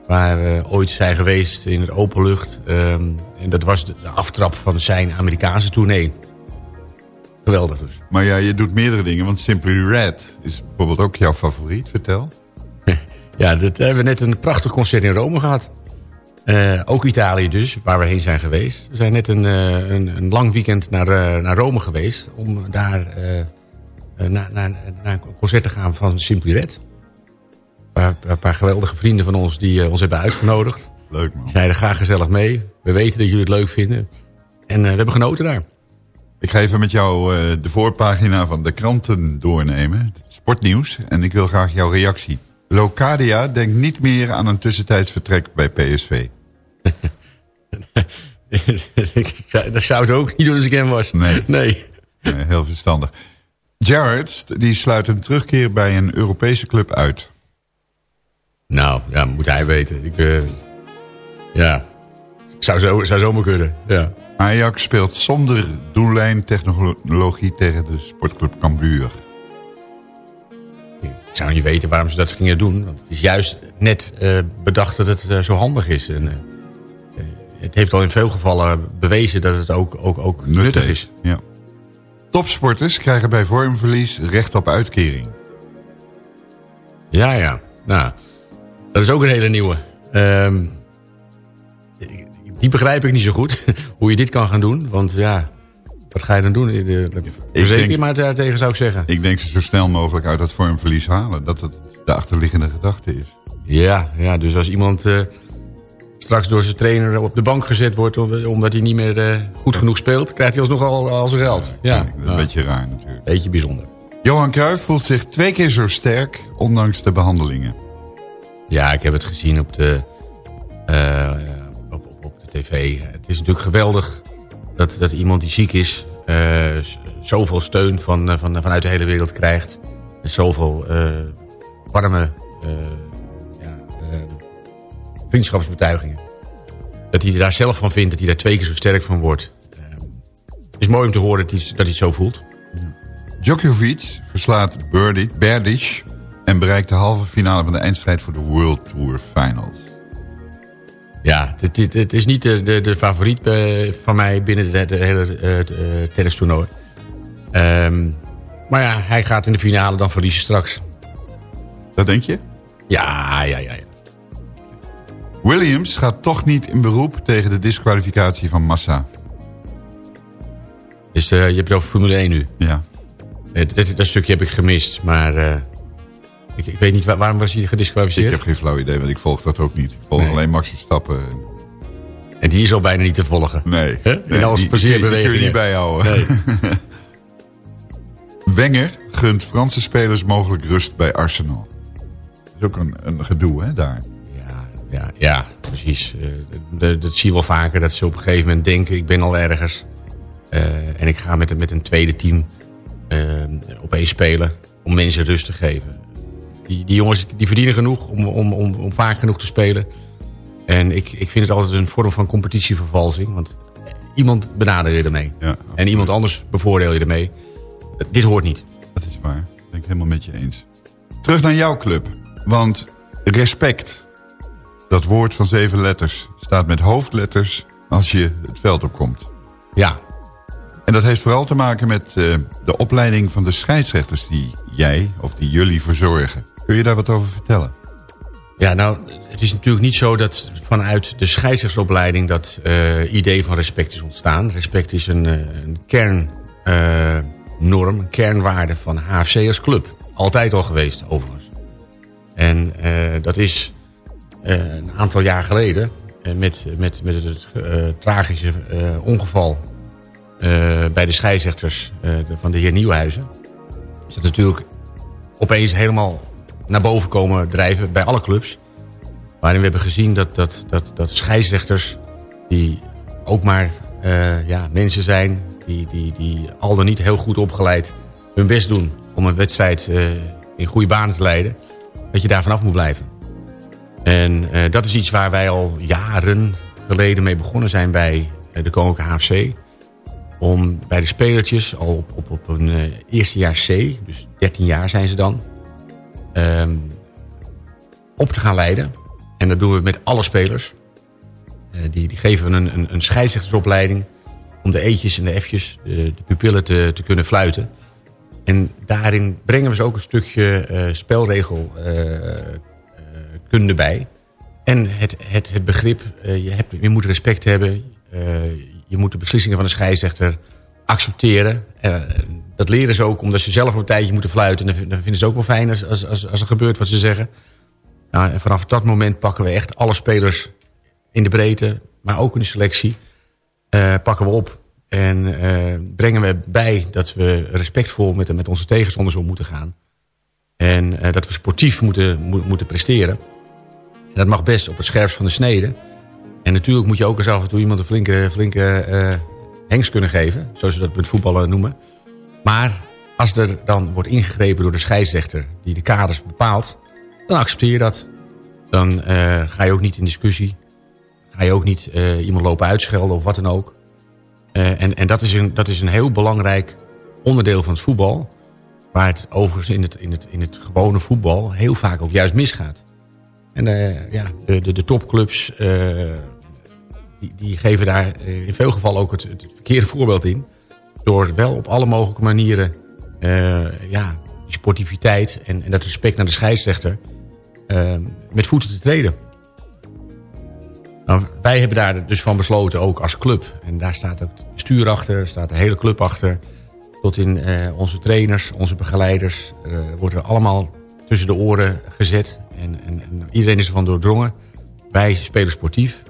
Waar we ooit zijn geweest in het openlucht. Ehm, en dat was de, de aftrap van zijn Amerikaanse tournee. Geweldig dus. Maar ja, je doet meerdere dingen, want Simply Red is bijvoorbeeld ook jouw favoriet. Vertel. Ja, dat hebben we net een prachtig concert in Rome gehad. Eh, ook Italië dus, waar we heen zijn geweest. We zijn net een, eh, een, een lang weekend naar, eh, naar Rome geweest... om daar naar, naar, naar een concert te gaan van Simply Red. Een paar, een paar geweldige vrienden van ons die ons hebben uitgenodigd. Leuk man. Zeiden graag gezellig mee. We weten dat jullie het leuk vinden. En we hebben genoten daar. Ik ga even met jou eh, de voorpagina van de kranten doornemen. Sportnieuws. En ik wil graag jouw reactie. Locadia denkt niet meer aan een tussentijds vertrek bij PSV. dat zou het ook niet doen als ik hem was. Nee. Nee. Nee, heel verstandig. Jared die sluit een terugkeer bij een Europese club uit. Nou, ja, moet hij weten. Ik, eh, ja, zou, zo, zou zomaar kunnen. Ja. Ajax speelt zonder doellijntechnologie tegen de sportclub Cambuur. Ik zou niet weten waarom ze dat gingen doen. Want het is juist net eh, bedacht dat het eh, zo handig is. En, eh, het heeft al in veel gevallen bewezen dat het ook, ook, ook nuttig is. Ja. Topsporters krijgen bij vormverlies recht op uitkering. Ja, ja. Nou, dat is ook een hele nieuwe. Ehm, die begrijp ik niet zo goed. Hoe je dit kan gaan doen. Want ja, wat ga je dan doen? De- de- Zeker denk- maar daartegen zou ik zeggen. Ik denk ze zo snel mogelijk uit dat vormverlies halen. Dat het de achterliggende gedachte is. Ja, ja dus als iemand eh, straks door zijn trainer op de bank gezet wordt... om- omdat hij niet meer eh, goed genoeg speelt... krijgt hij alsnog al, al zijn geld. Ja, Dat is een beetje raar natuurlijk. beetje bijzonder. Johan Cruijff voelt zich twee keer zo sterk, ondanks de behandelingen. Ja, ik heb het gezien op de, eh, tv. Het is natuurlijk geweldig dat, dat iemand die ziek is... eh, zoveel steun van, eh, van, vanuit de hele wereld krijgt. En zoveel eh, warme ja, vriendschapsbetuigingen. Dat hij daar zelf van vindt, dat hij daar twee keer zo sterk van wordt. Het is mooi om te horen dat hij, dat hij het zo voelt. Djokovic verslaat Berdych en bereikt de halve finale van de eindstrijd voor de World Tour Finals. Ja, het, het, het is niet de, de, de favoriet eh, van mij binnen de, de hele eh, tennistoernooi. Ehm, maar ja, hij gaat in de finale dan verliezen straks. Dat denk je? Ja, ja, ja. ja. Williams gaat toch niet in beroep tegen de disqualificatie van Massa. Dus je hebt het over Formule 1 nu. Ja. Dat, dat stukje heb ik gemist, maar ik, ik weet niet waar- waarom was hij Ik gedisqualificeerd. heb geen flauw idee, want ik volg dat ook niet. Ik volg Nee. alleen Max Verstappen. En die is al bijna niet te volgen. Nee. In Nee, al zijn die- die- Die kun je niet bijhouden. Nee. Wenger gunt Franse spelers mogelijk rust bij Arsenal. Dat is ook een, een gedoe, hè, daar. Ja, ja, ja, precies. Eh, dat, dat zie je wel vaker, dat ze op een gegeven moment denken... ik ben al ergens eh, en ik ga met, met een tweede team eh, opeens spelen... om mensen rust te geven. Die, die jongens die verdienen genoeg om, om, om, om vaak genoeg te spelen. En ik, ik vind het altijd een vorm van competitievervalsing. Want iemand benadert je ermee. Ja, en iemand anders bevoordeel je ermee. Dit hoort niet. Dat is waar. Dat ben ik helemaal met je eens. Terug naar jouw club. Want respect, dat woord van zeven letters, staat met hoofdletters als je het veld opkomt. Ja, En dat heeft vooral te maken met eh, de opleiding van de scheidsrechters die jij of die jullie verzorgen. Kun je daar wat over vertellen? Ja, nou, het is natuurlijk niet zo dat vanuit de scheidsrechtsopleiding dat eh, idee van respect is ontstaan. Respect is een, eh, een eh, norm, kernwaarde van HFC als club. Altijd al geweest, overigens. En dat is een aantal jaar geleden... met, met, met het tragische ongeval... bij de scheidsrechters van de heer Nieuwhuizen... is dat natuurlijk opeens helemaal naar boven komen drijven bij alle clubs. Waarin we hebben gezien dat, dat, dat, dat scheidsrechters... die ook maar eh, ja, mensen zijn... Die, die, die al dan niet heel goed opgeleid hun best doen... om een wedstrijd eh, in goede banen te leiden... dat je daar vanaf moet blijven. En eh, dat is iets waar wij al jaren geleden mee begonnen zijn bij de Koninklijke HFC. Om bij de spelertjes al op, op, op een eh, eerste jaar C, dus 13 jaar zijn ze dan, op te gaan leiden. En dat doen we met alle spelers. Eh, die, die geven een, een, een scheidsrechtersopleiding om de eetjes en de f'jes, de, de pupillen te, te kunnen fluiten. En daarin brengen we ze ook een stukje eh spelregelkunde bij. En het, het, het begrip, eh, je, hebt, je moet respect hebben. eh, je moet de beslissingen van de scheidsrechter accepteren. Dat leren ze ook omdat ze zelf een tijdje moeten fluiten. En dan vinden ze ook wel fijn als, als, als, als er gebeurt wat ze zeggen. Nou, en vanaf dat moment pakken we echt alle spelers in de breedte, maar ook in de selectie, eh, pakken we op. En eh, brengen we bij dat we respectvol met, met onze tegenstanders om moeten gaan. En eh, dat we sportief moeten, mo- moeten presteren. En dat mag best op het scherpst van de snede. En natuurlijk moet je ook eens af en toe iemand een flinke, flinke hengst kunnen geven. Zoals we dat met voetballen noemen. Maar als er dan wordt ingegrepen door de scheidsrechter die de kaders bepaalt... dan accepteer je dat. Dan eh, ga je ook niet in discussie. Ga je ook niet eh, iemand lopen uitschelden of wat dan ook. Eh, en en dat, is een, dat is een heel belangrijk onderdeel van het voetbal. Waar het overigens in het, in het, in het gewone voetbal heel vaak ook juist misgaat. En ja, de, de, de topclubs die, die geven daar in veel gevallen ook het, het verkeerde voorbeeld in. Door wel op alle mogelijke manieren eh, ja, die sportiviteit en, en dat respect naar de scheidsrechter eh, met voeten te treden. Nou, wij hebben daar dus van besloten, ook als club. En daar staat ook het bestuur achter, staat de hele club achter. Tot in eh, onze trainers, onze begeleiders. wordt er allemaal tussen de oren gezet. En, en, en iedereen is ervan doordrongen. Wij spelen sportief.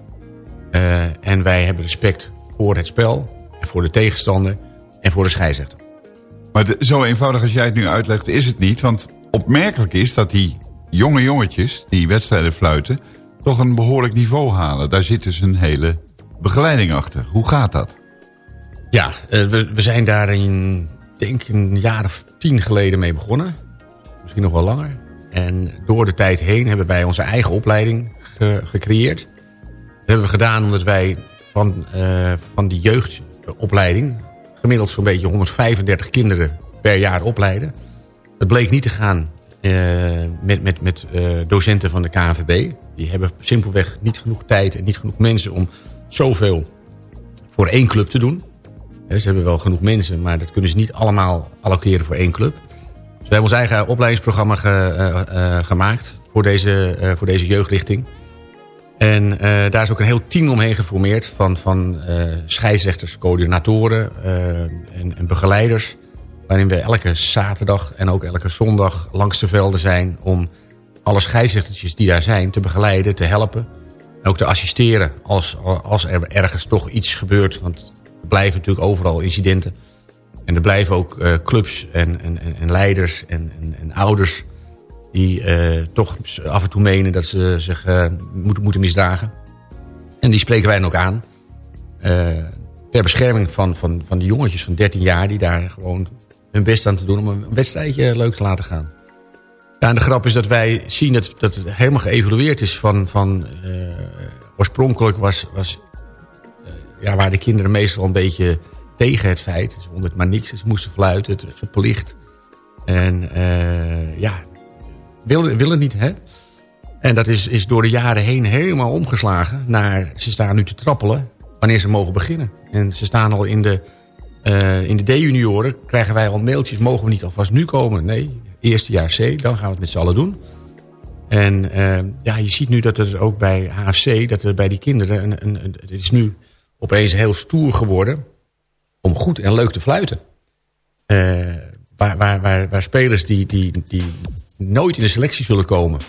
En wij hebben respect voor het spel. En voor de tegenstander. En voor de scheidsrechter. Maar de- zo eenvoudig als jij het nu uitlegt is het niet. Want opmerkelijk is dat die jonge jongetjes die wedstrijden fluiten... toch een behoorlijk niveau halen. Daar zit dus een hele begeleiding achter. Hoe gaat dat? Ja, eh, we, we zijn daar in, denk een jaar of tien geleden mee begonnen. Misschien nog wel langer. En door de tijd heen hebben wij onze eigen opleiding ge- gecreëerd. Dat hebben we gedaan omdat wij van, eh, van die jeugdopleiding... gemiddeld zo'n beetje 135 kinderen per jaar opleiden. Dat bleek niet te gaan eh, met, met, met eh, docenten van de KNVB. Die hebben simpelweg niet genoeg tijd en niet genoeg mensen... om zoveel voor één club te doen. Ze hebben wel genoeg mensen, maar dat kunnen ze niet allemaal allokeren voor één club. Dus we hebben ons eigen opleidingsprogramma eh, gemaakt voor deze, voor deze jeugdrichting. En eh, daar is ook een heel team omheen geformeerd van, van eh, scheidsrechters, coördinatoren eh, en, en begeleiders. Waarin we elke zaterdag en ook elke zondag langs de velden zijn om alle scheidsrechtertjes die daar zijn te begeleiden, te helpen. En ook te assisteren als, als er ergens toch iets gebeurt. Want er blijven natuurlijk overal incidenten. En er blijven ook clubs en, en, en, leiders en, en ouders... die eh, toch af en toe menen dat ze zich eh, moeten, moeten misdragen. En die spreken wij dan ook aan. eh, ter bescherming van, van, van die jongetjes van 13 jaar... die daar gewoon hun best aan te doen om een wedstrijdje leuk te laten gaan. De grap is dat wij zien dat, dat het helemaal geëvolueerd is van... van oorspronkelijk was, was ja, waren de kinderen meestal een beetje tegen het feit. Ze vonden het maar niks, ze moesten fluiten, het verplicht. En ja, willen wil het niet, hè? En dat is, is door de jaren heen helemaal omgeslagen naar... ze staan nu te trappelen wanneer ze mogen beginnen. En ze staan al in de, eh, in de D-junioren, krijgen wij al mailtjes... mogen we niet alvast nu komen? Nee, eerste jaar C, dan gaan we het met z'n allen doen. En eh, ja, je ziet nu dat er ook bij HFC, dat er bij die kinderen... Een, een, een- het is nu opeens heel stoer geworden om goed en leuk te fluiten. eh, waar, waar, waar, waar spelers die, die, die nooit in de selectie zullen komen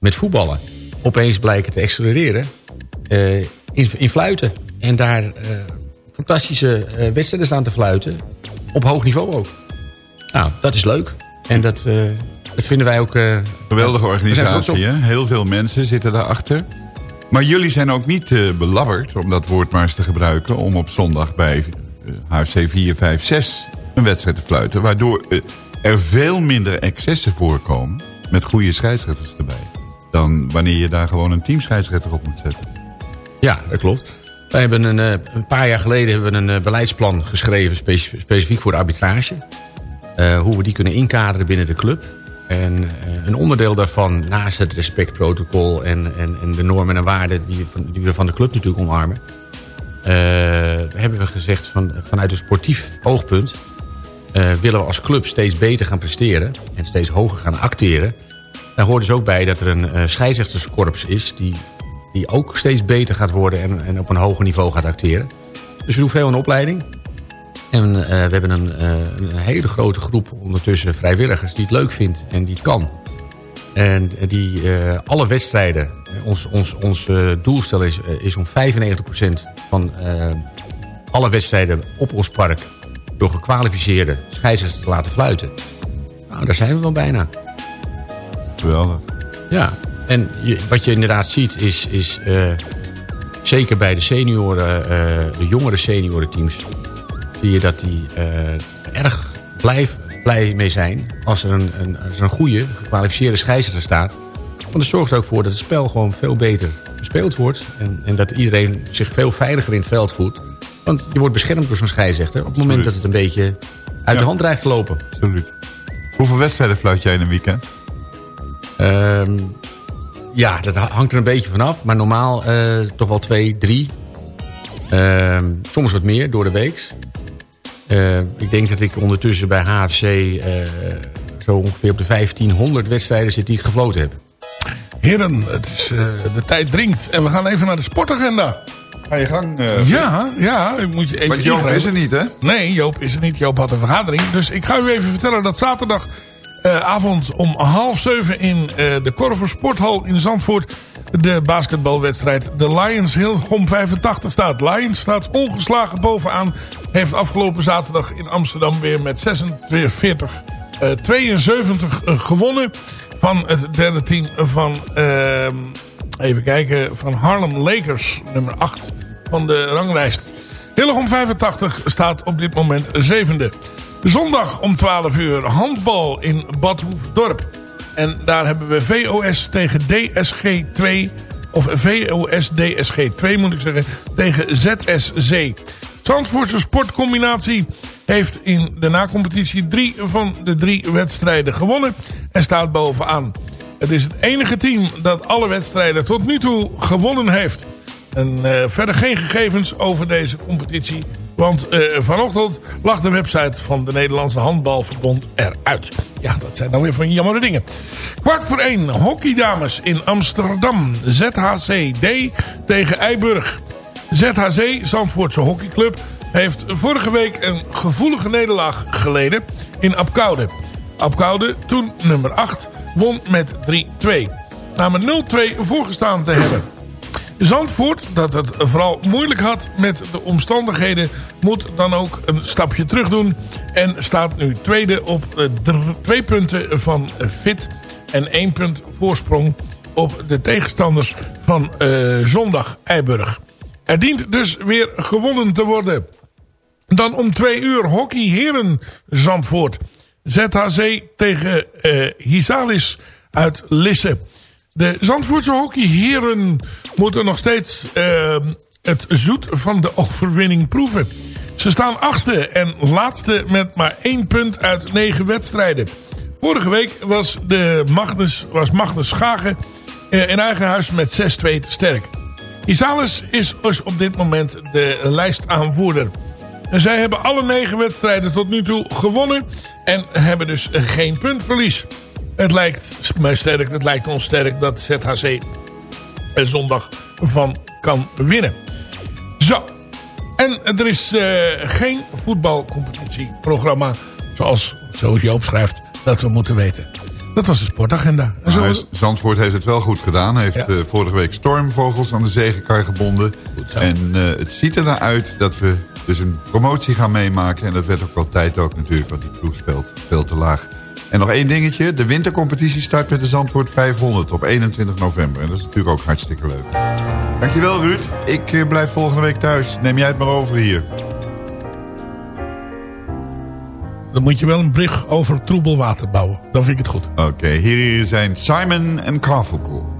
met voetballen... opeens blijken te accelereren eh, in, in fluiten. En daar eh, fantastische eh, wedstrijden staan te fluiten. Op hoog niveau ook. Nou, dat is leuk. En dat, dat vinden wij ook... Geweldige organisatie, hè? Heel veel mensen zitten daarachter. Maar jullie zijn ook niet belabberd, om dat woord maar eens te gebruiken... om op zondag bij HFC 456 een wedstrijd te fluiten... waardoor eh, er veel minder excessen voorkomen... met goede scheidsrechters erbij... dan wanneer je daar gewoon een teamscheidsrechter op moet zetten. Ja, dat klopt. Wij hebben een, eh, een paar jaar geleden hebben we een eh, beleidsplan geschreven... speci- specifiek voor de arbitrage. Hoe we die kunnen inkaderen binnen de club. En een onderdeel daarvan, naast het respectprotocol... en, en, en de normen en waarden die, we van- die we van de club natuurlijk omarmen... hebben we gezegd van, vanuit een sportief oogpunt... eh, willen we als club steeds beter gaan presteren... en steeds hoger gaan acteren. Daar hoort dus ook bij dat er een eh scheidsrechterskorps is... die die ook steeds beter gaat worden en, en op een hoger niveau gaat acteren. Dus we doen veel aan opleiding. En eh, we hebben een, een hele grote groep ondertussen vrijwilligers die het leuk vindt en die het kan. En die alle wedstrijden, ons, ons, ons doelstelling is, is om 95% van alle wedstrijden op ons park door gekwalificeerde scheidsrechters te laten fluiten. Nou, daar zijn we wel bijna. Geweldig. Ja, en je, wat je inderdaad ziet is, is eh, zeker bij de senioren, eh, de jongere seniorenteams, zie je dat die eh, erg blij, blij mee zijn als er een, een, als er een goede, gekwalificeerde scheidsrechter staat. Want dat zorgt er ook voor dat het spel gewoon veel beter gespeeld wordt. En, en dat iedereen zich veel veiliger in het veld voelt. Want je wordt beschermd door zo'n scheidsrechter op het moment dat het een beetje uit de hand dreigt te lopen. Absoluut. Hoeveel wedstrijden fluit jij in een weekend? Ehm, ja, dat ha- hangt er een beetje vanaf. Maar normaal eh, toch wel twee, drie. Ehm, soms wat meer door de week. Ehm, ik denk dat ik ondertussen bij HFC eh, zo ongeveer op de 1500 wedstrijden zit die ik gefloten heb. Heren, het is, eh, de tijd dringt. En we gaan even naar de sportagenda. Ga je gang. eh, Ja, ja, ik moet je even Want Joop ingrijpen. is er niet, hè? Nee, Joop is er niet. Joop had een vergadering. Dus ik ga u even vertellen dat zaterdagavond om half zeven in eh, de Corver Sporthal in Zandvoort de basketbalwedstrijd de Lions Hilgom 85 staat. Lions staat ongeslagen bovenaan. Heeft afgelopen zaterdag in Amsterdam weer met 46 eh 72 eh, gewonnen. Van het derde team van, ehm, even kijken, van Harlem Lakers, nummer 8 van de ranglijst. Hillegom 85 staat op dit moment zevende. Zondag om 12 uur handbal in Bad Hoefdorp. En daar hebben we VOS tegen DSG 2. Of VOS DSG 2 moet ik zeggen. Tegen ZSC. Zandvoortse sportcombinatie heeft in de nacompetitie drie van de drie wedstrijden gewonnen. En staat bovenaan. Het is het enige team dat alle wedstrijden tot nu toe gewonnen heeft. En eh, verder geen gegevens over deze competitie. Want eh, vanochtend lag de website van de Nederlandse Handbalverbond eruit. Ja, dat zijn nou weer van jammere dingen. Kwart voor één, hockeydames in Amsterdam. ZHCD tegen Eiburg. ZHC, Zandvoortse hockeyclub, heeft vorige week een gevoelige nederlaag geleden in Apkoude. Apkoude, toen nummer 8, won met 3-2. Na met 0-2 voorgestaan te hebben. Zandvoort, dat het vooral moeilijk had met de omstandigheden... moet dan ook een stapje terug doen. En staat nu tweede op eh, twee punten van eh, Fit... en één punt voorsprong op de tegenstanders van eh, zondag Eiburg. Er dient dus weer gewonnen te worden. Dan om twee uur hockey heren Zandvoort. ZHC tegen eh Hisalis uit Lisse. De Zandvoortse hockeyheren moeten nog steeds eh, het zoet van de overwinning proeven. Ze staan achtste en laatste met maar één punt uit negen wedstrijden. Vorige week was, de Magnus, was Magnus Schagen eh, in eigen huis met 6-2 te sterk. Isalis is dus op dit moment de lijstaanvoerder. En zij hebben alle negen wedstrijden tot nu toe gewonnen. En hebben dus geen puntverlies. Het lijkt mij sterk, het lijkt ons sterk dat ZHC er zondag van kan winnen. Zo. En er is eh, geen voetbalcompetitieprogramma zoals, zoals Joop schrijft, dat we moeten weten. Dat was de sportagenda. En zo, Maar Zandvoort heeft het wel goed gedaan. Hij heeft Ja. eh, vorige week stormvogels aan de zegenkar gebonden. En eh, het ziet er naar uit dat we dus een promotie gaan meemaken. En dat werd ook wel tijd ook natuurlijk, want die ploeg speelt veel te laag. En nog één dingetje. De wintercompetitie start met de Zandvoort 500 op 21 november. En dat is natuurlijk ook hartstikke leuk. Dankjewel Ruud. Ik eh, blijf volgende week thuis. Neem jij het maar over hier. dan moet je wel een brug over troebel water bouwen. Dan vind ik het goed. Oké, hier zijn Simon en Carfunkel.